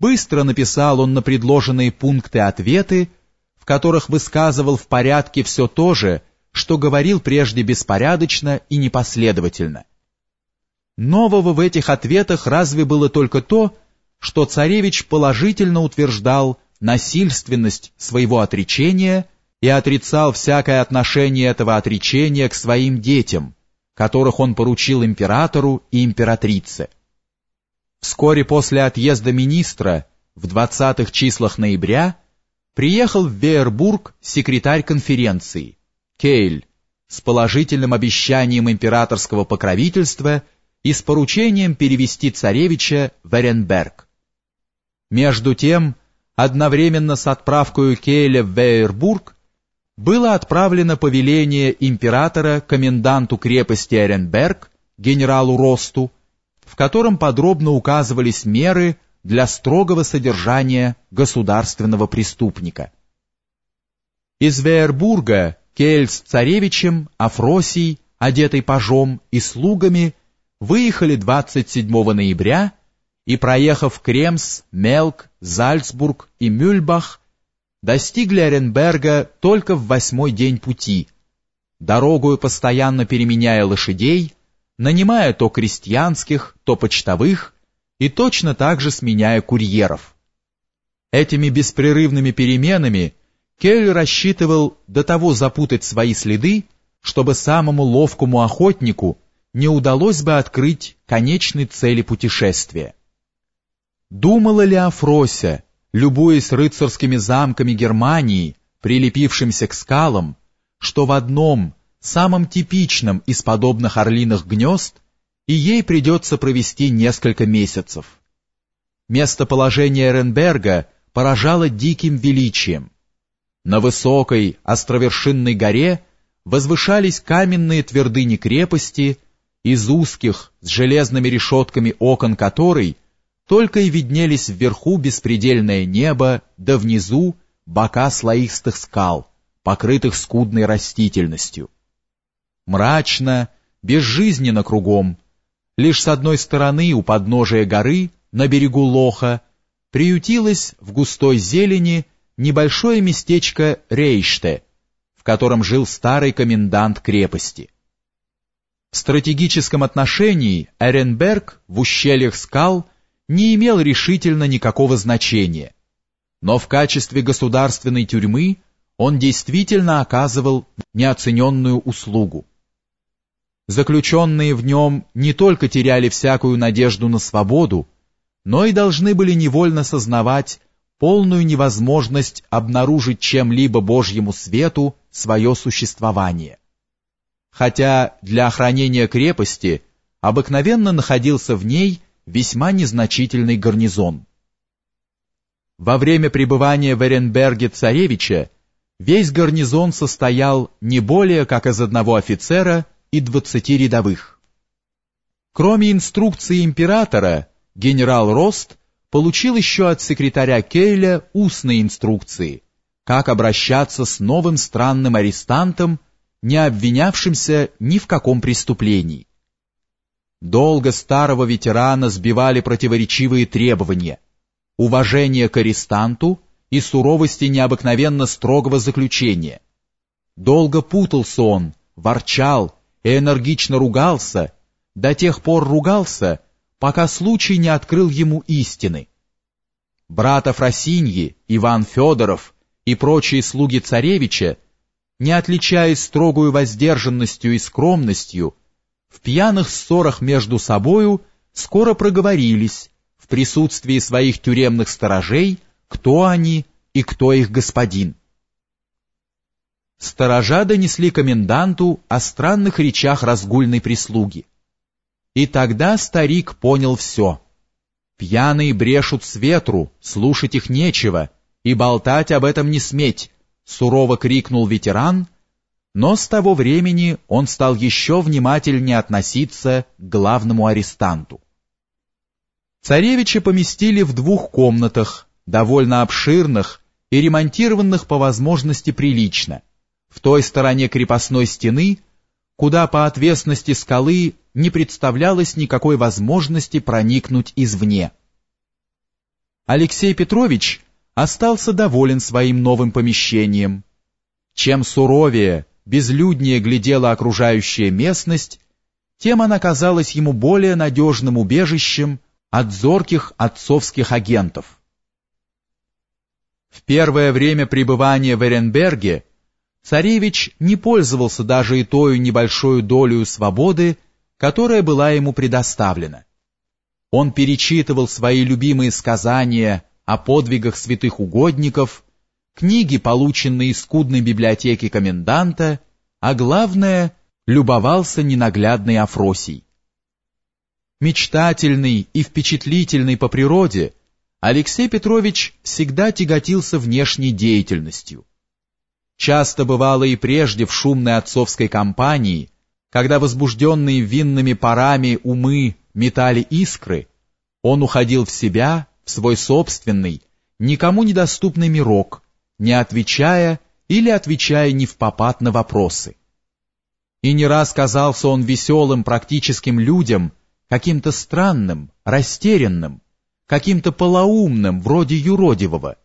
Быстро написал он на предложенные пункты ответы, в которых высказывал в порядке все то же, что говорил прежде беспорядочно и непоследовательно. Нового в этих ответах разве было только то, что царевич положительно утверждал насильственность своего отречения и отрицал всякое отношение этого отречения к своим детям, которых он поручил императору и императрице. Вскоре после отъезда министра, в 20-х числах ноября, приехал в Веербург секретарь конференции, Кейль, с положительным обещанием императорского покровительства и с поручением перевести царевича в Эренберг. Между тем, одновременно с отправкой Кейля в Вейербург было отправлено повеление императора коменданту крепости Эренберг, генералу Росту, в котором подробно указывались меры для строгого содержания государственного преступника. Из Вейербурга Кель с царевичем, Афросий, одетый пажом и слугами, выехали 27 ноября и, проехав Кремс, Мелк, Зальцбург и Мюльбах, достигли Оренберга только в восьмой день пути, дорогую постоянно переменяя лошадей, нанимая то крестьянских, то почтовых и точно так же сменяя курьеров. Этими беспрерывными переменами Кель рассчитывал до того запутать свои следы, чтобы самому ловкому охотнику не удалось бы открыть конечной цели путешествия. Думала ли Афрося, любуясь рыцарскими замками Германии, прилепившимся к скалам, что в одном самым типичным из подобных орлиных гнезд, и ей придется провести несколько месяцев. Местоположение Эренберга поражало диким величием. На высокой, островершинной горе возвышались каменные твердыни крепости, из узких, с железными решетками окон которой только и виднелись вверху беспредельное небо, да внизу бока слоистых скал, покрытых скудной растительностью мрачно, безжизненно кругом. Лишь с одной стороны у подножия горы, на берегу Лоха, приютилось в густой зелени небольшое местечко Рейште, в котором жил старый комендант крепости. В стратегическом отношении Эренберг в ущельях скал не имел решительно никакого значения, но в качестве государственной тюрьмы он действительно оказывал неоцененную услугу. Заключенные в нем не только теряли всякую надежду на свободу, но и должны были невольно сознавать полную невозможность обнаружить чем-либо Божьему свету свое существование. Хотя для охранения крепости обыкновенно находился в ней весьма незначительный гарнизон. Во время пребывания в Эренберге царевича весь гарнизон состоял не более как из одного офицера и 20 рядовых. Кроме инструкции императора, генерал Рост получил еще от секретаря Кейля устные инструкции, как обращаться с новым странным арестантом, не обвинявшимся ни в каком преступлении. Долго старого ветерана сбивали противоречивые требования, уважение к арестанту и суровости необыкновенно строгого заключения. Долго путался он, ворчал, и энергично ругался, до тех пор ругался, пока случай не открыл ему истины. Братов Росиньи, Иван Федоров и прочие слуги царевича, не отличаясь строгую воздержанностью и скромностью, в пьяных ссорах между собою скоро проговорились в присутствии своих тюремных сторожей, кто они и кто их господин. Сторожа донесли коменданту о странных речах разгульной прислуги. И тогда старик понял все. Пьяные брешут с ветру, слушать их нечего, и болтать об этом не сметь, сурово крикнул ветеран, но с того времени он стал еще внимательнее относиться к главному арестанту. Царевича поместили в двух комнатах, довольно обширных и ремонтированных по возможности прилично – в той стороне крепостной стены, куда по отвесности скалы не представлялось никакой возможности проникнуть извне. Алексей Петрович остался доволен своим новым помещением. Чем суровее, безлюднее глядела окружающая местность, тем она казалась ему более надежным убежищем от зорких отцовских агентов. В первое время пребывания в Эренберге царевич не пользовался даже и той небольшой долей свободы, которая была ему предоставлена. Он перечитывал свои любимые сказания о подвигах святых угодников, книги, полученные из скудной библиотеки коменданта, а главное, любовался ненаглядной Афросией. Мечтательный и впечатлительный по природе, Алексей Петрович всегда тяготился внешней деятельностью. Часто бывало и прежде в шумной отцовской компании, когда возбужденные винными парами умы метали искры, он уходил в себя, в свой собственный, никому недоступный мирок, не отвечая или отвечая не в попад на вопросы. И не раз казался он веселым практическим людям, каким-то странным, растерянным, каким-то полоумным, вроде юродивого,